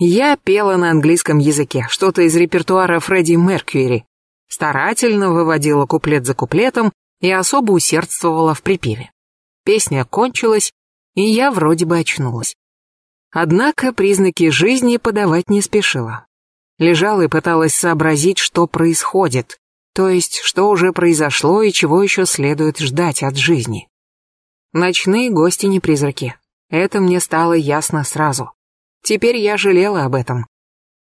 Я пела на английском языке, что-то из репертуара Фредди Меркьюри, старательно выводила куплет за куплетом и особо усердствовала в припеве. Песня кончилась, и я вроде бы очнулась. Однако признаки жизни подавать не спешила. Лежала и пыталась сообразить, что происходит, то есть, что уже произошло и чего еще следует ждать от жизни. Ночные гости не призраки. Это мне стало ясно сразу. Теперь я жалела об этом.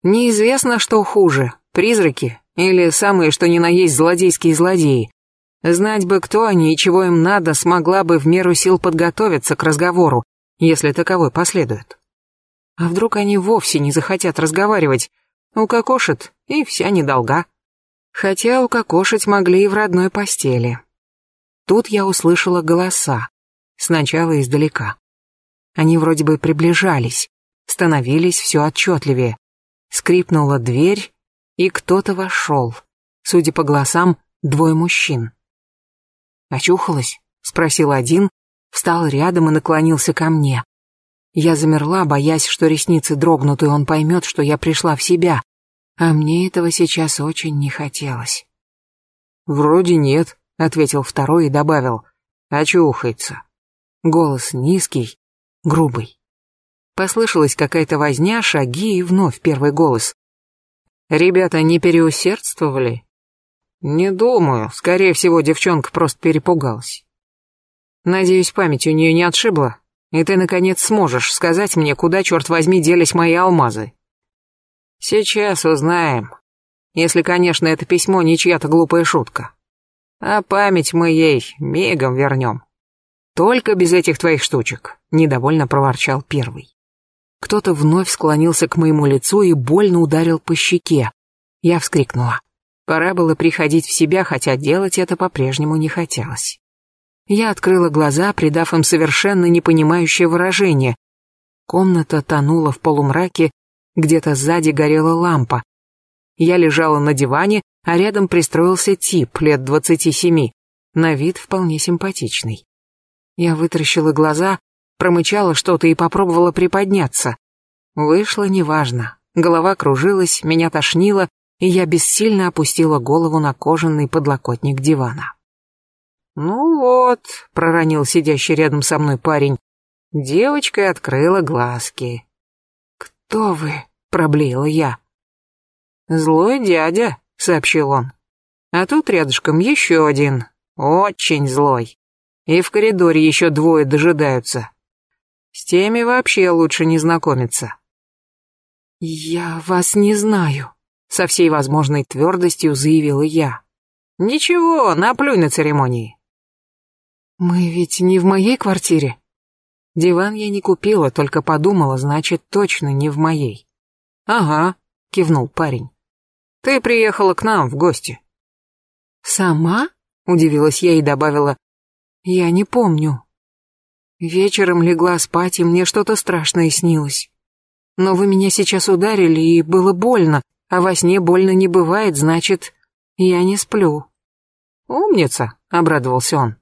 Неизвестно, что хуже, призраки или самые что ни на есть злодейские злодеи. Знать бы, кто они и чего им надо, смогла бы в меру сил подготовиться к разговору, если таковой последует. А вдруг они вовсе не захотят разговаривать? Укокошат, и вся недолга. Хотя укокошить могли и в родной постели. Тут я услышала голоса, сначала издалека. Они вроде бы приближались, становились все отчетливее. Скрипнула дверь, и кто-то вошел. Судя по голосам, двое мужчин. «Очухалась?» — спросил один, встал рядом и наклонился ко мне. Я замерла, боясь, что ресницы дрогнут, и он поймет, что я пришла в себя. А мне этого сейчас очень не хотелось. «Вроде нет», — ответил второй и добавил. «Очухается». Голос низкий, грубый. Послышалась какая-то возня, шаги и вновь первый голос. «Ребята не переусердствовали?» «Не думаю. Скорее всего, девчонка просто перепугалась». «Надеюсь, память у нее не отшибла, и ты, наконец, сможешь сказать мне, куда, черт возьми, делись мои алмазы». «Сейчас узнаем. Если, конечно, это письмо не чья-то глупая шутка. А память мы ей мигом вернем». «Только без этих твоих штучек», — недовольно проворчал первый. Кто-то вновь склонился к моему лицу и больно ударил по щеке. Я вскрикнула. Пора было приходить в себя, хотя делать это по-прежнему не хотелось. Я открыла глаза, придав им совершенно непонимающее выражение. Комната тонула в полумраке, где-то сзади горела лампа. Я лежала на диване, а рядом пристроился тип лет двадцати семи, на вид вполне симпатичный. Я вытаращила глаза, промычала что-то и попробовала приподняться. Вышло неважно. Голова кружилась, меня тошнило, и я бессильно опустила голову на кожаный подлокотник дивана. «Ну вот», — проронил сидящий рядом со мной парень, — девочка открыла глазки. «Кто вы?» — проблеяла я. «Злой дядя», — сообщил он. «А тут рядышком еще один, очень злой. И в коридоре еще двое дожидаются. С теми вообще лучше не знакомиться. «Я вас не знаю», — со всей возможной твердостью заявила я. «Ничего, наплюй на церемонии». «Мы ведь не в моей квартире?» «Диван я не купила, только подумала, значит, точно не в моей». «Ага», — кивнул парень. «Ты приехала к нам в гости». «Сама?» — удивилась я и добавила. «Я не помню». Вечером легла спать, и мне что-то страшное снилось. Но вы меня сейчас ударили, и было больно, а во сне больно не бывает, значит, я не сплю. Умница, обрадовался он.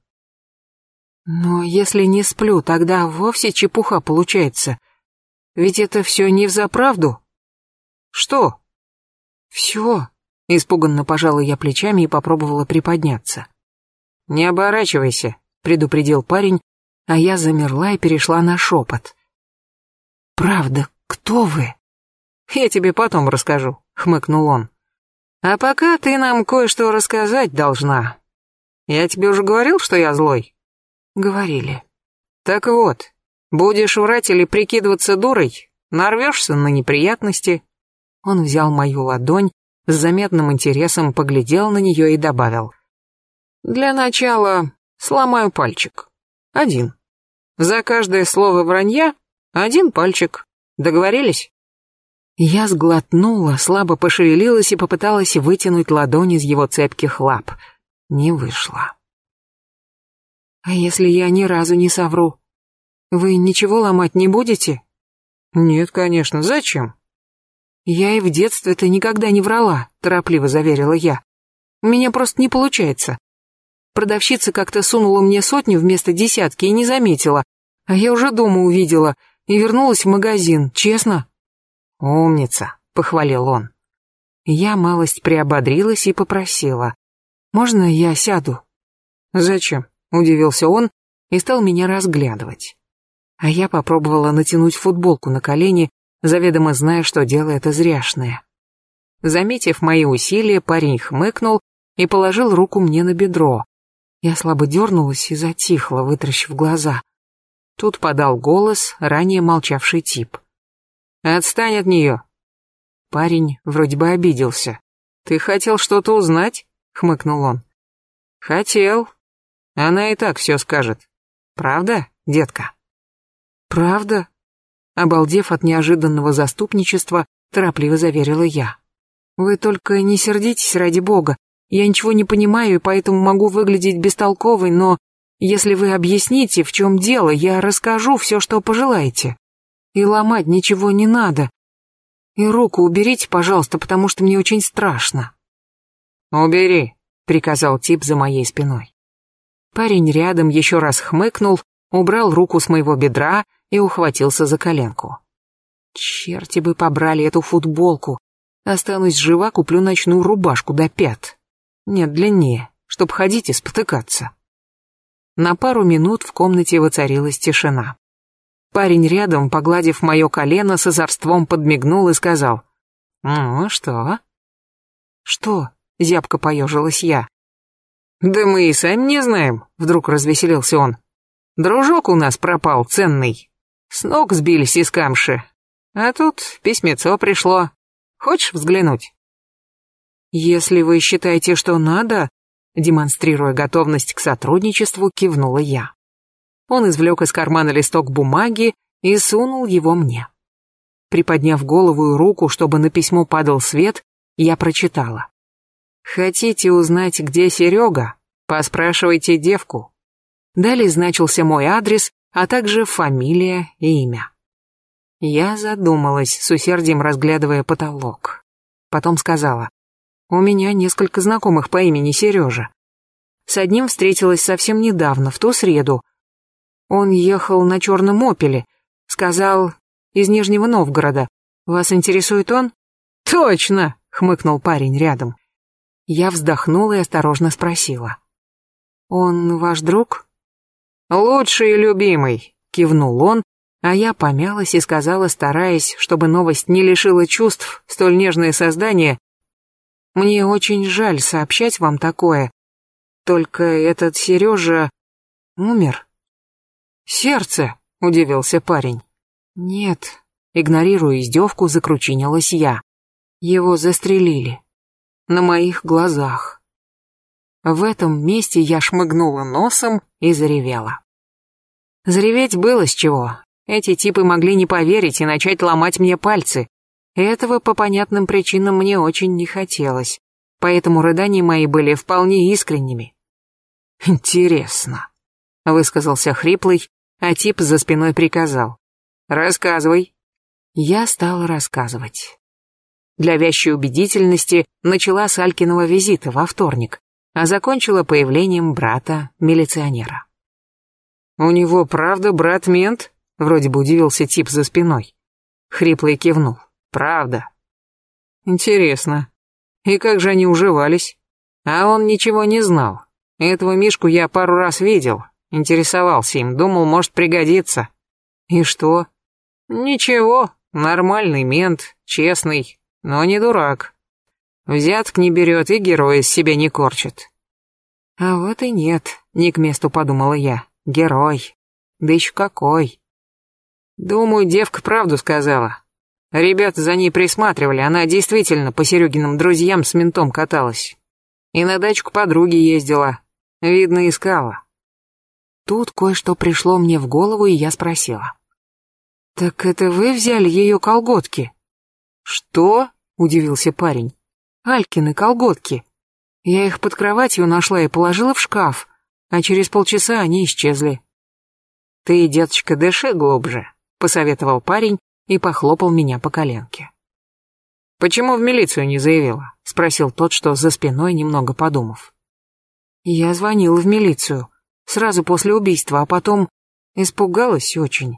Но если не сплю, тогда вовсе чепуха получается. Ведь это все не взаправду. Что? Все. Испуганно пожала я плечами и попробовала приподняться. Не оборачивайся, предупредил парень, а я замерла и перешла на шепот. «Правда, кто вы?» «Я тебе потом расскажу», — хмыкнул он. «А пока ты нам кое-что рассказать должна. Я тебе уже говорил, что я злой?» «Говорили». «Так вот, будешь врать или прикидываться дурой, нарвешься на неприятности». Он взял мою ладонь, с заметным интересом поглядел на нее и добавил. «Для начала сломаю пальчик. Один. За каждое слово вранья один пальчик. Договорились? Я сглотнула, слабо пошевелилась и попыталась вытянуть ладонь из его цепких лап. Не вышло. А если я ни разу не совру? Вы ничего ломать не будете? Нет, конечно, зачем? Я и в детстве-то никогда не врала, торопливо заверила я. У меня просто не получается. Продавщица как-то сунула мне сотню вместо десятки и не заметила. А я уже дома увидела и вернулась в магазин, честно. «Умница», — похвалил он. Я малость приободрилась и попросила. «Можно я сяду?» «Зачем?» — удивился он и стал меня разглядывать. А я попробовала натянуть футболку на колени, заведомо зная, что дело это зряшное. Заметив мои усилия, парень хмыкнул и положил руку мне на бедро. Я слабо дернулась и затихла, вытаращив глаза. Тут подал голос ранее молчавший тип. «Отстань от нее!» Парень вроде бы обиделся. «Ты хотел что-то узнать?» — хмыкнул он. «Хотел. Она и так все скажет. Правда, детка?» «Правда?» Обалдев от неожиданного заступничества, торопливо заверила я. «Вы только не сердитесь ради бога. Я ничего не понимаю и поэтому могу выглядеть бестолковой, но если вы объясните, в чем дело, я расскажу все, что пожелаете. И ломать ничего не надо. И руку уберите, пожалуйста, потому что мне очень страшно». «Убери», — приказал тип за моей спиной. Парень рядом еще раз хмыкнул, убрал руку с моего бедра и ухватился за коленку. Черти бы побрали эту футболку. Останусь жива, куплю ночную рубашку до пят. Нет, длиннее, чтоб ходить и спотыкаться. На пару минут в комнате воцарилась тишина. Парень рядом, погладив мое колено, с озорством подмигнул и сказал. «Ну, что?» «Что?» — зябко поежилась я. «Да мы и сами не знаем», — вдруг развеселился он. «Дружок у нас пропал, ценный. С ног сбились из камши. А тут письмецо пришло. Хочешь взглянуть?» «Если вы считаете, что надо», демонстрируя готовность к сотрудничеству, кивнула я. Он извлек из кармана листок бумаги и сунул его мне. Приподняв голову и руку, чтобы на письмо падал свет, я прочитала. «Хотите узнать, где Серега? Поспрашивайте девку». Далее значился мой адрес, а также фамилия и имя. Я задумалась, с усердием разглядывая потолок. Потом сказала, «У меня несколько знакомых по имени Сережа. С одним встретилась совсем недавно, в ту среду. Он ехал на черном опеле, сказал, из Нижнего Новгорода. Вас интересует он?» «Точно!» — хмыкнул парень рядом. Я вздохнула и осторожно спросила. «Он ваш друг?» «Лучший и любимый», — кивнул он, а я помялась и сказала, стараясь, чтобы новость не лишила чувств столь нежное создание. «Мне очень жаль сообщать вам такое. Только этот Сережа умер». «Сердце», — удивился парень. «Нет», — игнорируя издевку, закручинилась я. «Его застрелили» на моих глазах. В этом месте я шмыгнула носом и заревела. Зареветь было с чего. Эти типы могли не поверить и начать ломать мне пальцы. Этого по понятным причинам мне очень не хотелось, поэтому рыдания мои были вполне искренними. «Интересно», — высказался хриплый, а тип за спиной приказал. «Рассказывай». Я стала рассказывать для вящей убедительности начала с Алькиного визита во вторник, а закончила появлением брата-милиционера. «У него правда брат-мент?» — вроде бы удивился тип за спиной. Хриплый кивнул. «Правда». «Интересно. И как же они уживались?» А он ничего не знал. Этого Мишку я пару раз видел, интересовался им, думал, может пригодиться. И что? Ничего, нормальный мент, честный, но не дурак. Взяток не берет и героя из себя не корчит. А вот и нет, не к месту подумала я. Герой. Да еще какой. Думаю, девка правду сказала. Ребята за ней присматривали, она действительно по Серегиным друзьям с ментом каталась. И на дачку подруги ездила. Видно, искала. Тут кое-что пришло мне в голову, и я спросила. «Так это вы взяли ее колготки?» «Что?» — удивился парень. «Алькины колготки. Я их под кроватью нашла и положила в шкаф, а через полчаса они исчезли». «Ты, деточка, дыши глубже», — посоветовал парень и похлопал меня по коленке. «Почему в милицию не заявила?» — спросил тот, что за спиной, немного подумав. Я звонила в милицию, сразу после убийства, а потом испугалась очень.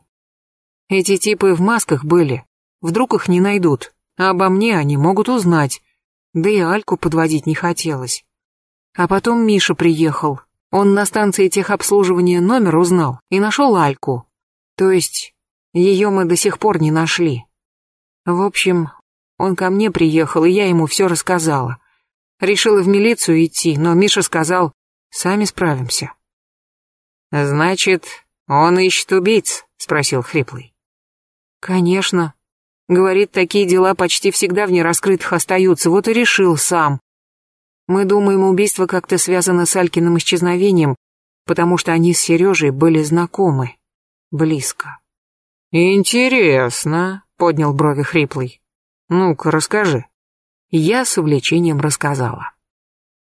Эти типы в масках были, Вдруг их не найдут, а обо мне они могут узнать. Да и Альку подводить не хотелось. А потом Миша приехал. Он на станции техобслуживания номер узнал и нашел Альку. То есть, ее мы до сих пор не нашли. В общем, он ко мне приехал, и я ему все рассказала. Решила в милицию идти, но Миша сказал, сами справимся. «Значит, он ищет убийц?» — спросил Хриплый. «Конечно. Говорит, такие дела почти всегда в нераскрытых остаются, вот и решил сам. Мы думаем, убийство как-то связано с Алькиным исчезновением, потому что они с Сережей были знакомы. Близко». «Интересно», — поднял брови Хриплый. «Ну-ка, расскажи». Я с увлечением рассказала.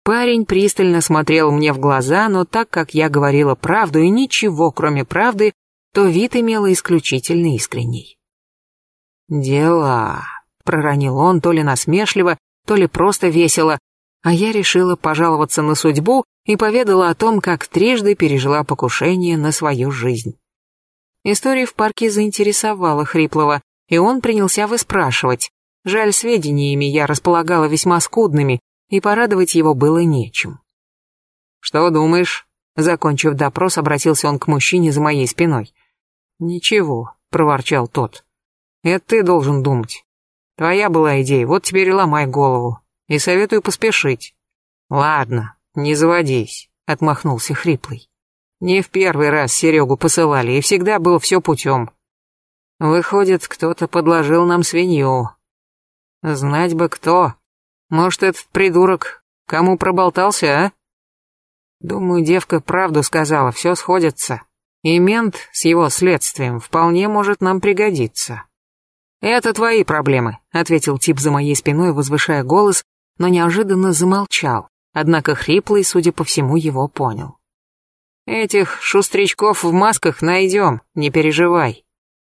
Парень пристально смотрел мне в глаза, но так как я говорила правду и ничего, кроме правды, то вид имела исключительно искренний. «Дела», — проронил он то ли насмешливо, то ли просто весело, а я решила пожаловаться на судьбу и поведала о том, как трижды пережила покушение на свою жизнь. История в парке заинтересовала Хриплова, и он принялся выспрашивать. Жаль, сведениями я располагала весьма скудными, и порадовать его было нечем. «Что думаешь?» Закончив допрос, обратился он к мужчине за моей спиной. «Ничего», — проворчал тот. «Это ты должен думать. Твоя была идея, вот теперь и ломай голову. И советую поспешить». «Ладно, не заводись», — отмахнулся хриплый. «Не в первый раз Серегу посылали, и всегда было все путем. Выходит, кто-то подложил нам свинью. Знать бы кто. Может, этот придурок кому проболтался, а? Думаю, девка правду сказала, все сходится. И мент с его следствием вполне может нам пригодиться. «Это твои проблемы», — ответил тип за моей спиной, возвышая голос, но неожиданно замолчал, однако хриплый, судя по всему, его понял. «Этих шустрячков в масках найдем, не переживай».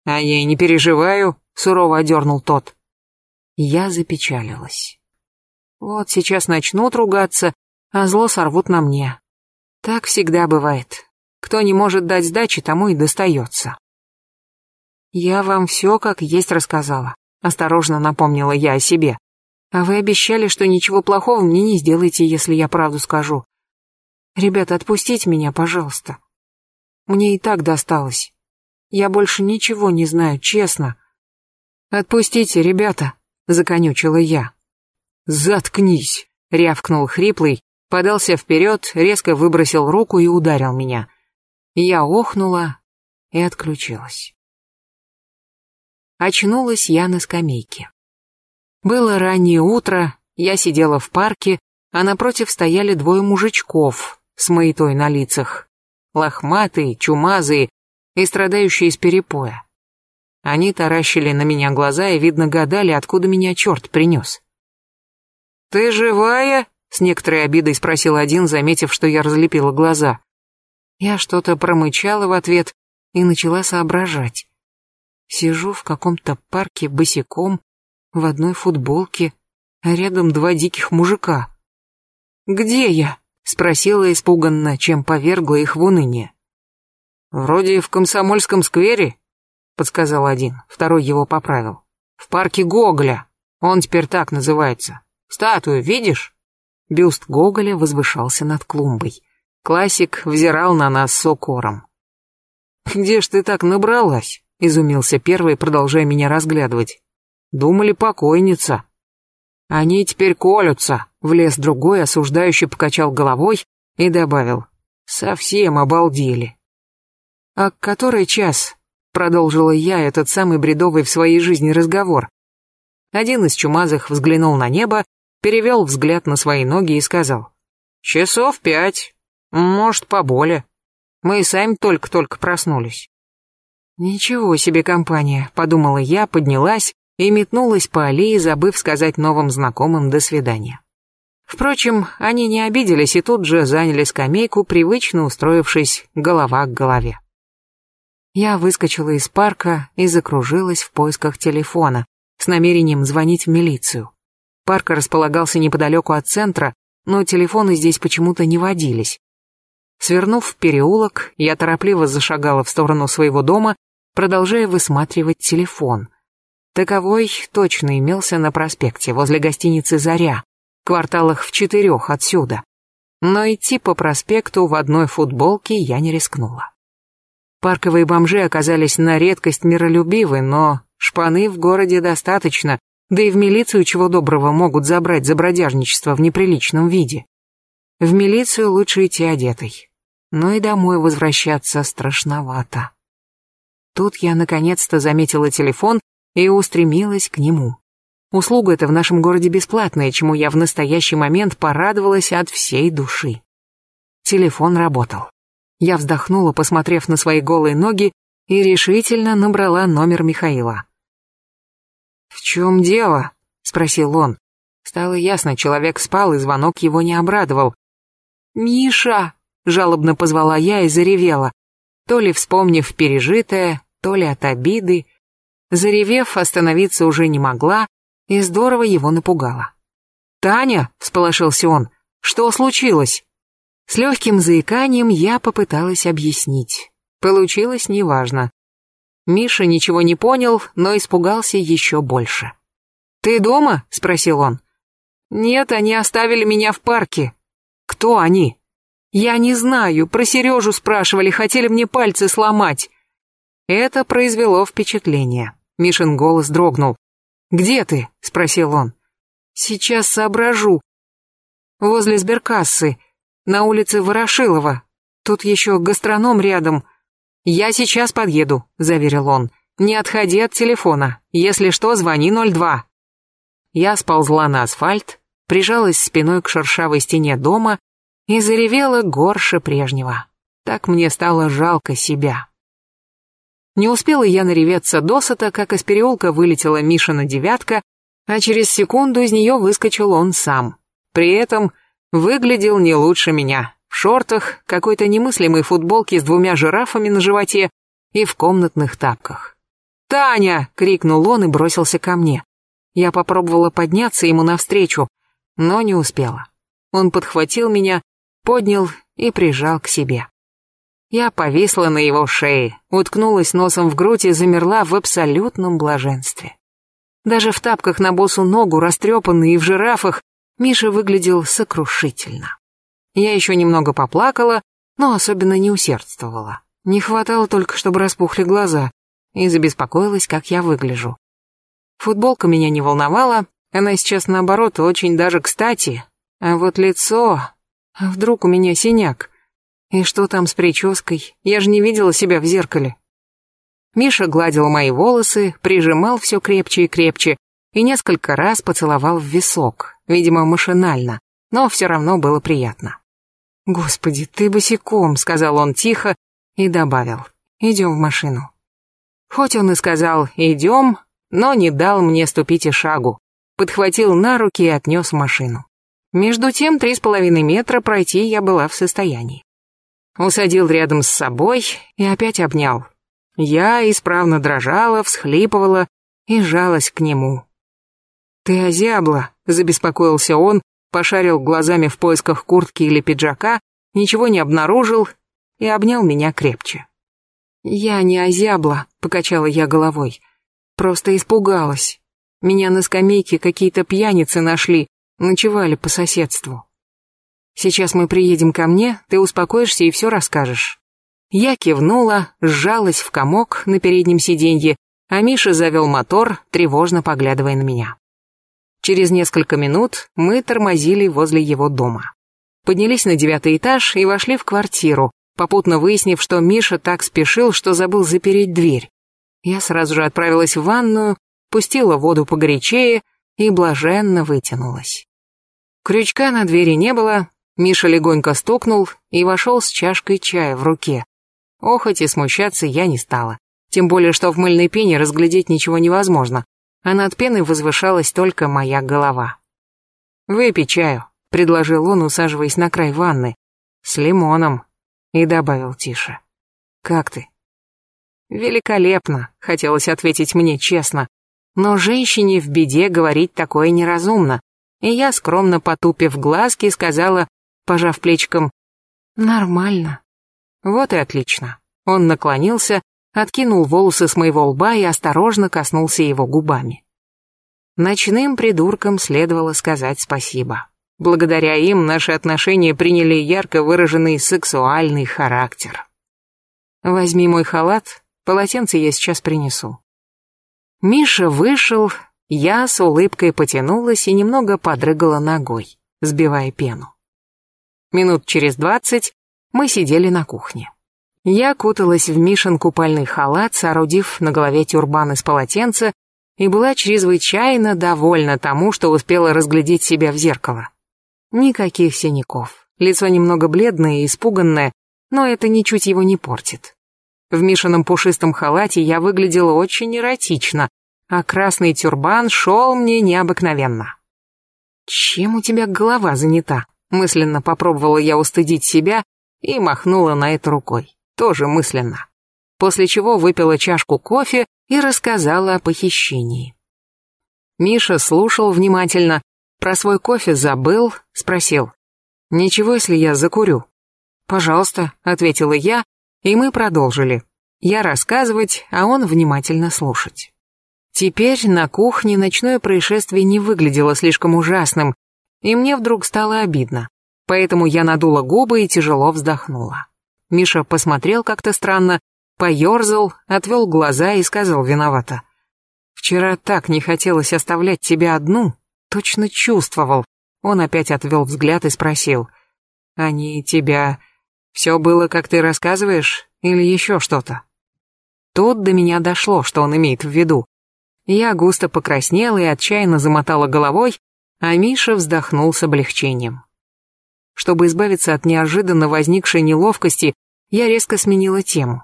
«А я и не переживаю», — сурово одернул тот. Я запечалилась. Вот сейчас начнут ругаться, а зло сорвут на мне. Так всегда бывает. Кто не может дать сдачи, тому и достается. Я вам все как есть рассказала. Осторожно напомнила я о себе. А вы обещали, что ничего плохого мне не сделаете, если я правду скажу. Ребята, отпустите меня, пожалуйста. Мне и так досталось. Я больше ничего не знаю, честно. Отпустите, ребята, законючила я. «Заткнись!» — рявкнул хриплый, подался вперед, резко выбросил руку и ударил меня. Я охнула и отключилась. Очнулась я на скамейке. Было раннее утро, я сидела в парке, а напротив стояли двое мужичков с маятой на лицах. Лохматые, чумазые и страдающие из перепоя. Они таращили на меня глаза и, видно, гадали, откуда меня черт принес. «Ты живая?» — с некоторой обидой спросил один, заметив, что я разлепила глаза. Я что-то промычала в ответ и начала соображать. Сижу в каком-то парке босиком, в одной футболке, а рядом два диких мужика. «Где я?» — спросила испуганно, чем повергла их в уныние. «Вроде в Комсомольском сквере», — подсказал один, второй его поправил. «В парке Гоголя, он теперь так называется». Статую видишь?» Бюст Гоголя возвышался над клумбой. Классик взирал на нас с укором. «Где ж ты так набралась?» — изумился первый, продолжая меня разглядывать. «Думали, покойница». «Они теперь колются», — влез другой, осуждающий покачал головой и добавил. «Совсем обалдели». «А который час?» — продолжила я этот самый бредовый в своей жизни разговор. Один из чумазых взглянул на небо перевел взгляд на свои ноги и сказал. «Часов пять, может, поболее. Мы сами только-только проснулись». «Ничего себе компания», — подумала я, поднялась и метнулась по аллее, забыв сказать новым знакомым «до свидания». Впрочем, они не обиделись и тут же заняли скамейку, привычно устроившись голова к голове. Я выскочила из парка и закружилась в поисках телефона с намерением звонить в милицию. Парк располагался неподалеку от центра, но телефоны здесь почему-то не водились. Свернув в переулок, я торопливо зашагала в сторону своего дома, продолжая высматривать телефон. Таковой точно имелся на проспекте, возле гостиницы «Заря», кварталах в четырех отсюда. Но идти по проспекту в одной футболке я не рискнула. Парковые бомжи оказались на редкость миролюбивы, но шпаны в городе достаточно, да и в милицию чего доброго могут забрать за бродяжничество в неприличном виде. В милицию лучше идти одетой. Но и домой возвращаться страшновато. Тут я наконец-то заметила телефон и устремилась к нему. Услуга эта в нашем городе бесплатная, чему я в настоящий момент порадовалась от всей души. Телефон работал. Я вздохнула, посмотрев на свои голые ноги, и решительно набрала номер Михаила. «В чем дело?» — спросил он. Стало ясно, человек спал, и звонок его не обрадовал. «Миша!» — жалобно позвала я и заревела, то ли вспомнив пережитое, то ли от обиды. Заревев, остановиться уже не могла, и здорово его напугала. «Таня!» — всполошился он. «Что случилось?» С легким заиканием я попыталась объяснить. Получилось неважно. Миша ничего не понял, но испугался еще больше. «Ты дома?» — спросил он. «Нет, они оставили меня в парке». «Кто они?» «Я не знаю, про Сережу спрашивали, хотели мне пальцы сломать». Это произвело впечатление. Мишин голос дрогнул. «Где ты?» — спросил он. «Сейчас соображу. Возле сберкассы на улице Ворошилова. Тут еще гастроном рядом. Я сейчас подъеду», — заверил он. «Не отходи от телефона. Если что, звони 02». Я сползла на асфальт, прижалась спиной к шершавой стене дома и заревела горше прежнего. Так мне стало жалко себя. Не успела я нареветься досыта, как из переулка вылетела Мишина девятка, а через секунду из нее выскочил он сам. При этом Выглядел не лучше меня. В шортах, какой-то немыслимой футболке с двумя жирафами на животе и в комнатных тапках. «Таня!» — крикнул он и бросился ко мне. Я попробовала подняться ему навстречу, но не успела. Он подхватил меня, поднял и прижал к себе. Я повисла на его шее, уткнулась носом в грудь и замерла в абсолютном блаженстве. Даже в тапках на босу ногу, растрепанный и в жирафах, Миша выглядел сокрушительно. Я еще немного поплакала, но особенно не усердствовала. Не хватало только, чтобы распухли глаза, и забеспокоилась, как я выгляжу. Футболка меня не волновала, она сейчас, наоборот, очень даже кстати. А вот лицо... А вдруг у меня синяк? И что там с прической? Я же не видела себя в зеркале. Миша гладил мои волосы, прижимал все крепче и крепче и несколько раз поцеловал в висок, видимо, машинально, но все равно было приятно. «Господи, ты босиком», — сказал он тихо и добавил, «идем в машину». Хоть он и сказал «идем», но не дал мне ступить и шагу, подхватил на руки и отнес машину. Между тем, три с половиной метра пройти я была в состоянии. Усадил рядом с собой и опять обнял. Я исправно дрожала, всхлипывала и жалась к нему. «Ты озябла», — забеспокоился он, пошарил глазами в поисках куртки или пиджака, ничего не обнаружил и обнял меня крепче. «Я не озябла», — покачала я головой. «Просто испугалась. Меня на скамейке какие-то пьяницы нашли, ночевали по соседству. Сейчас мы приедем ко мне, ты успокоишься и все расскажешь». Я кивнула, сжалась в комок на переднем сиденье, а Миша завел мотор, тревожно поглядывая на меня. Через несколько минут мы тормозили возле его дома. Поднялись на девятый этаж и вошли в квартиру, попутно выяснив, что Миша так спешил, что забыл запереть дверь. Я сразу же отправилась в ванную, пустила воду погорячее и блаженно вытянулась. Крючка на двери не было, Миша легонько стукнул и вошел с чашкой чая в руке. Охоть и смущаться я не стала. Тем более, что в мыльной пене разглядеть ничего невозможно, а над пеной возвышалась только моя голова. «Выпей чаю», — предложил он, усаживаясь на край ванны, «с лимоном», и добавил тише. «Как ты?» «Великолепно», — хотелось ответить мне честно, но женщине в беде говорить такое неразумно, и я, скромно потупив глазки, сказала, пожав плечиком, «Нормально». Вот и отлично. Он наклонился, откинул волосы с моего лба и осторожно коснулся его губами. Ночным придуркам следовало сказать спасибо. Благодаря им наши отношения приняли ярко выраженный сексуальный характер. Возьми мой халат, полотенце я сейчас принесу. Миша вышел, я с улыбкой потянулась и немного подрыгала ногой, сбивая пену. Минут через двадцать мы сидели на кухне. Я куталась в Мишин купальный халат, соорудив на голове тюрбан из полотенца, и была чрезвычайно довольна тому, что успела разглядеть себя в зеркало. Никаких синяков, лицо немного бледное и испуганное, но это ничуть его не портит. В Мишином пушистом халате я выглядела очень эротично, а красный тюрбан шел мне необыкновенно. «Чем у тебя голова занята?» Мысленно попробовала я устыдить себя и махнула на это рукой, тоже мысленно. После чего выпила чашку кофе и рассказала о похищении. Миша слушал внимательно, про свой кофе забыл, спросил. «Ничего, если я закурю?» «Пожалуйста», — ответила я, и мы продолжили. Я рассказывать, а он внимательно слушать. Теперь на кухне ночное происшествие не выглядело слишком ужасным, и мне вдруг стало обидно. Поэтому я надула губы и тяжело вздохнула. Миша посмотрел как-то странно, поерзал, отвел глаза и сказал виновато. «Вчера так не хотелось оставлять тебя одну, точно чувствовал». Он опять отвел взгляд и спросил. «Они тебя... Все было, как ты рассказываешь, или еще что-то?» Тут до меня дошло, что он имеет в виду. Я густо покраснела и отчаянно замотала головой, а Миша вздохнул с облегчением. Чтобы избавиться от неожиданно возникшей неловкости, я резко сменила тему.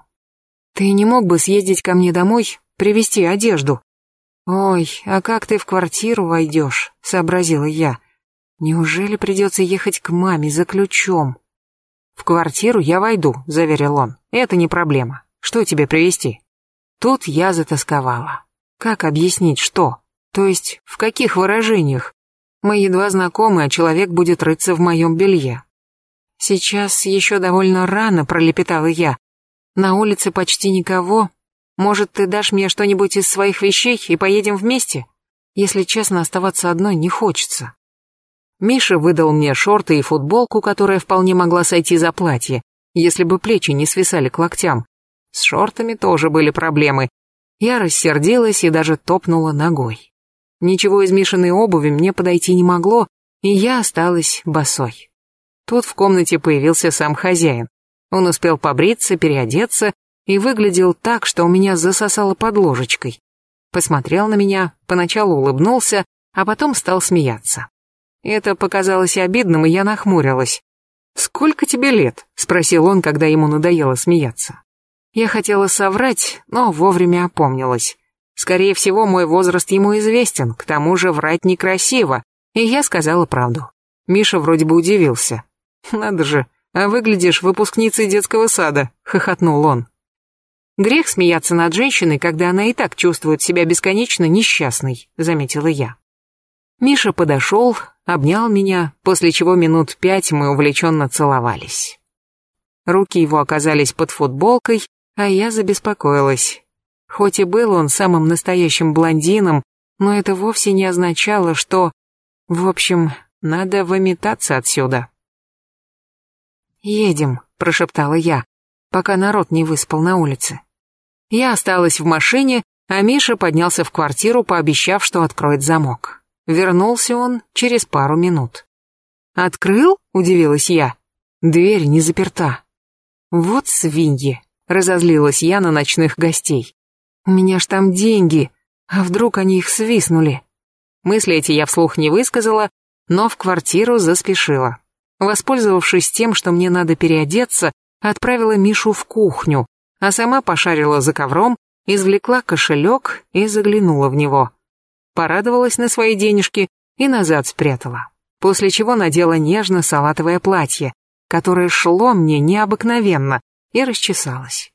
«Ты не мог бы съездить ко мне домой, привезти одежду?» «Ой, а как ты в квартиру войдешь?» — сообразила я. «Неужели придется ехать к маме за ключом?» «В квартиру я войду», — заверил он. «Это не проблема. Что тебе привезти?» Тут я затасковала. Как объяснить, что? То есть, в каких выражениях? Мы едва знакомы, а человек будет рыться в моем белье. Сейчас еще довольно рано, пролепетала я. На улице почти никого. Может, ты дашь мне что-нибудь из своих вещей и поедем вместе? Если честно, оставаться одной не хочется. Миша выдал мне шорты и футболку, которая вполне могла сойти за платье, если бы плечи не свисали к локтям. С шортами тоже были проблемы. Я рассердилась и даже топнула ногой. Ничего из Мишиной обуви мне подойти не могло, и я осталась босой. Тут в комнате появился сам хозяин. Он успел побриться, переодеться и выглядел так, что у меня засосало под ложечкой. Посмотрел на меня, поначалу улыбнулся, а потом стал смеяться. Это показалось обидным, и я нахмурилась. «Сколько тебе лет?» — спросил он, когда ему надоело смеяться. Я хотела соврать, но вовремя опомнилась. Скорее всего, мой возраст ему известен, к тому же врать некрасиво, и я сказала правду. Миша вроде бы удивился. «Надо же, а выглядишь выпускницей детского сада», — хохотнул он. «Грех смеяться над женщиной, когда она и так чувствует себя бесконечно несчастной», — заметила я. Миша подошел, обнял меня, после чего минут пять мы увлеченно целовались. Руки его оказались под футболкой, а я забеспокоилась. Хоть и был он самым настоящим блондином, но это вовсе не означало, что... В общем, надо выметаться отсюда. «Едем», — прошептала я, пока народ не выспал на улице. Я осталась в машине, а Миша поднялся в квартиру, пообещав, что откроет замок. Вернулся он через пару минут. «Открыл?» — удивилась я. Дверь не заперта. «Вот свиньи!» — разозлилась я на ночных гостей. У меня ж там деньги, а вдруг они их свистнули? Мысли эти я вслух не высказала, но в квартиру заспешила. Воспользовавшись тем, что мне надо переодеться, отправила Мишу в кухню, а сама пошарила за ковром, извлекла кошелек и заглянула в него. Порадовалась на свои денежки и назад спрятала. После чего надела нежно-салатовое платье, которое шло мне необыкновенно, и расчесалась.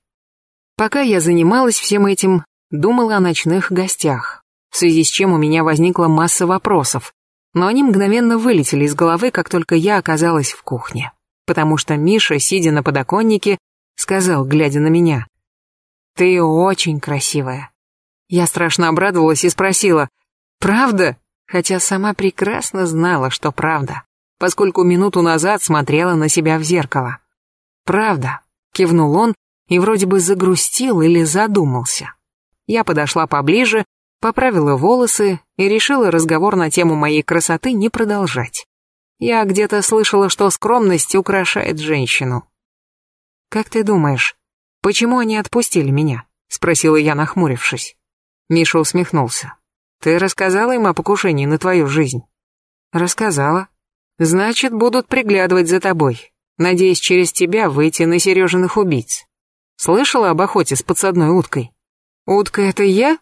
Пока я занималась всем этим, думала о ночных гостях, в связи с чем у меня возникла масса вопросов, но они мгновенно вылетели из головы, как только я оказалась в кухне, потому что Миша, сидя на подоконнике, сказал, глядя на меня, Ты очень красивая. Я страшно обрадовалась и спросила, правда? Хотя сама прекрасно знала, что правда, поскольку минуту назад смотрела на себя в зеркало. Правда, кивнул он и вроде бы загрустил или задумался. Я подошла поближе, поправила волосы и решила разговор на тему моей красоты не продолжать. Я где-то слышала, что скромность украшает женщину. «Как ты думаешь, почему они отпустили меня?» — спросила я, нахмурившись. Миша усмехнулся. «Ты рассказала им о покушении на твою жизнь?» «Рассказала. Значит, будут приглядывать за тобой, надеясь через тебя выйти на Сережиных убийц. Слышала об охоте с подсадной уткой?» «Утка — это я?»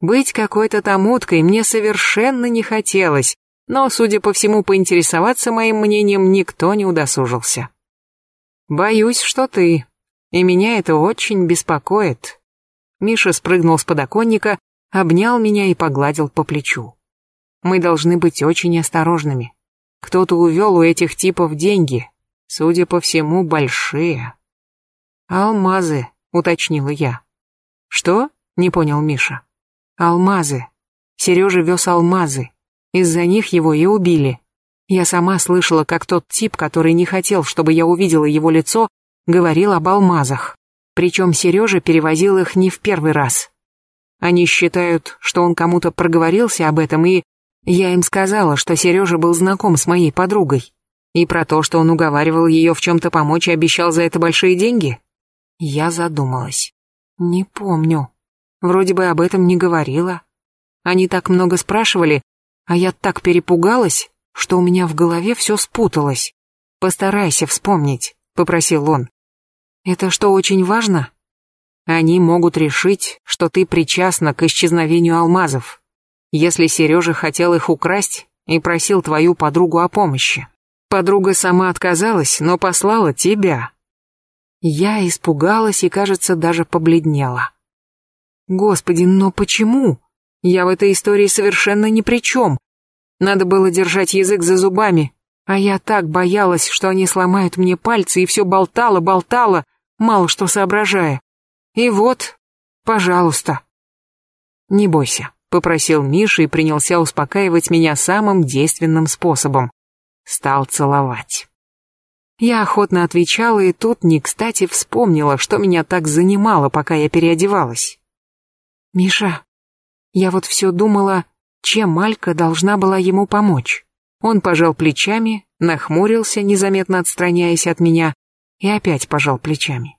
Быть какой-то там уткой мне совершенно не хотелось, но, судя по всему, поинтересоваться моим мнением никто не удосужился. «Боюсь, что ты, и меня это очень беспокоит». Миша спрыгнул с подоконника, обнял меня и погладил по плечу. «Мы должны быть очень осторожными. Кто-то увел у этих типов деньги, судя по всему, большие». «Алмазы», — уточнила я. «Что?» — не понял Миша. «Алмазы. Сережа вез алмазы. Из-за них его и убили. Я сама слышала, как тот тип, который не хотел, чтобы я увидела его лицо, говорил об алмазах. Причем Сережа перевозил их не в первый раз. Они считают, что он кому-то проговорился об этом, и я им сказала, что Сережа был знаком с моей подругой. И про то, что он уговаривал ее в чем-то помочь и обещал за это большие деньги. Я задумалась. Не помню. Вроде бы об этом не говорила. Они так много спрашивали, а я так перепугалась, что у меня в голове все спуталось. «Постарайся вспомнить», — попросил он. «Это что, очень важно?» «Они могут решить, что ты причастна к исчезновению алмазов, если Сережа хотел их украсть и просил твою подругу о помощи. Подруга сама отказалась, но послала тебя». Я испугалась и, кажется, даже побледнела. «Господи, но почему?» Я в этой истории совершенно ни при чем. Надо было держать язык за зубами, а я так боялась, что они сломают мне пальцы, и все болтала, болтала, мало что соображая. И вот, пожалуйста. Не бойся, попросил Миша и принялся успокаивать меня самым действенным способом. Стал целовать. Я охотно отвечала, и тут не кстати вспомнила, что меня так занимало, пока я переодевалась. «Миша, я вот все думала, чем Малька должна была ему помочь. Он пожал плечами, нахмурился, незаметно отстраняясь от меня, и опять пожал плечами.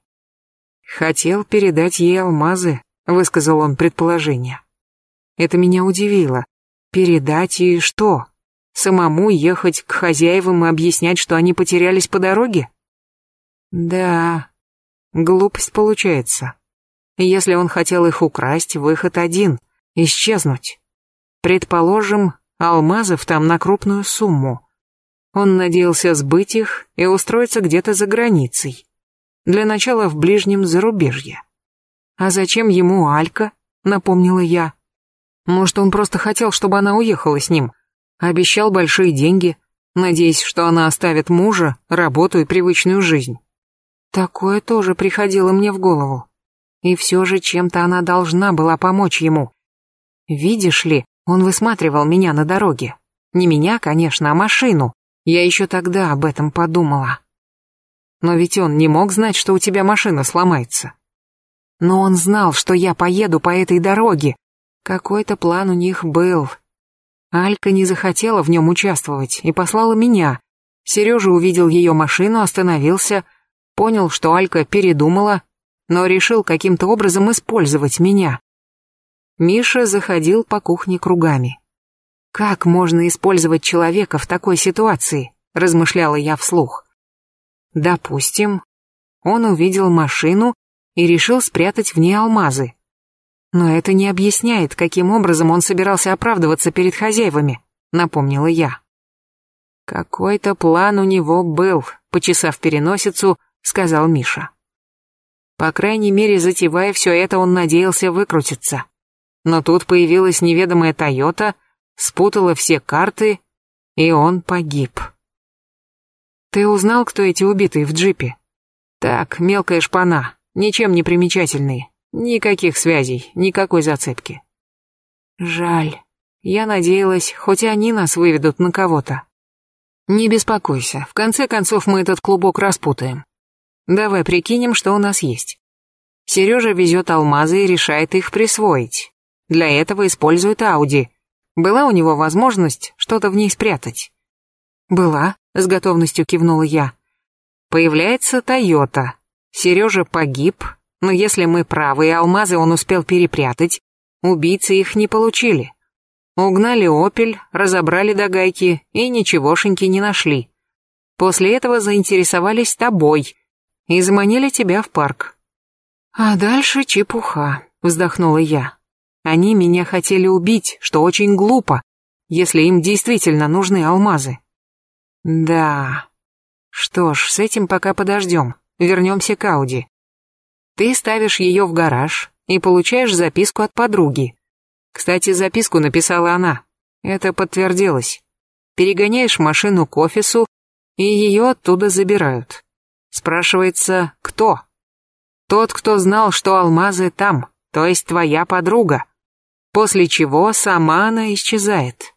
«Хотел передать ей алмазы», — высказал он предположение. Это меня удивило. Передать ей что? Самому ехать к хозяевам и объяснять, что они потерялись по дороге? Да, глупость получается. Если он хотел их украсть, выход один исчезнуть. Предположим, алмазов там на крупную сумму. Он надеялся сбыть их и устроиться где-то за границей. Для начала в ближнем зарубежье. А зачем ему Алька, напомнила я. Может, он просто хотел, чтобы она уехала с ним. Обещал большие деньги, надеясь, что она оставит мужа, работу и привычную жизнь. Такое тоже приходило мне в голову. И все же чем-то она должна была помочь ему. Видишь ли, он высматривал меня на дороге. Не меня, конечно, а машину. Я еще тогда об этом подумала. Но ведь он не мог знать, что у тебя машина сломается. Но он знал, что я поеду по этой дороге. Какой-то план у них был. Алька не захотела в нем участвовать и послала меня. Сережа увидел ее машину, остановился, понял, что Алька передумала, но решил каким-то образом использовать меня. Миша заходил по кухне кругами. «Как можно использовать человека в такой ситуации?» – размышляла я вслух. «Допустим, он увидел машину и решил спрятать в ней алмазы. Но это не объясняет, каким образом он собирался оправдываться перед хозяевами», – напомнила я. «Какой-то план у него был», – почесав переносицу, сказал Миша. По крайней мере, затевая все это, он надеялся выкрутиться. Но тут появилась неведомая Тойота, спутала все карты, и он погиб. Ты узнал, кто эти убитые в джипе? Так, мелкая шпана, ничем не примечательные. Никаких связей, никакой зацепки. Жаль. Я надеялась, хоть они нас выведут на кого-то. Не беспокойся, в конце концов мы этот клубок распутаем. Давай прикинем, что у нас есть. Сережа везет алмазы и решает их присвоить. Для этого использует Ауди. Была у него возможность что-то в ней спрятать? Была, с готовностью кивнула я. Появляется Тойота. Сережа погиб, но если мы правы и алмазы он успел перепрятать, убийцы их не получили. Угнали «Опель», разобрали до гайки и ничегошеньки не нашли. После этого заинтересовались тобой и заманили тебя в парк. А дальше чепуха, вздохнула я. Они меня хотели убить, что очень глупо, если им действительно нужны алмазы. Да. Что ж, с этим пока подождем. Вернемся к Ауди. Ты ставишь ее в гараж и получаешь записку от подруги. Кстати, записку написала она. Это подтвердилось. Перегоняешь машину к офису, и ее оттуда забирают. Спрашивается, кто? Тот, кто знал, что алмазы там, то есть твоя подруга после чего сама она исчезает.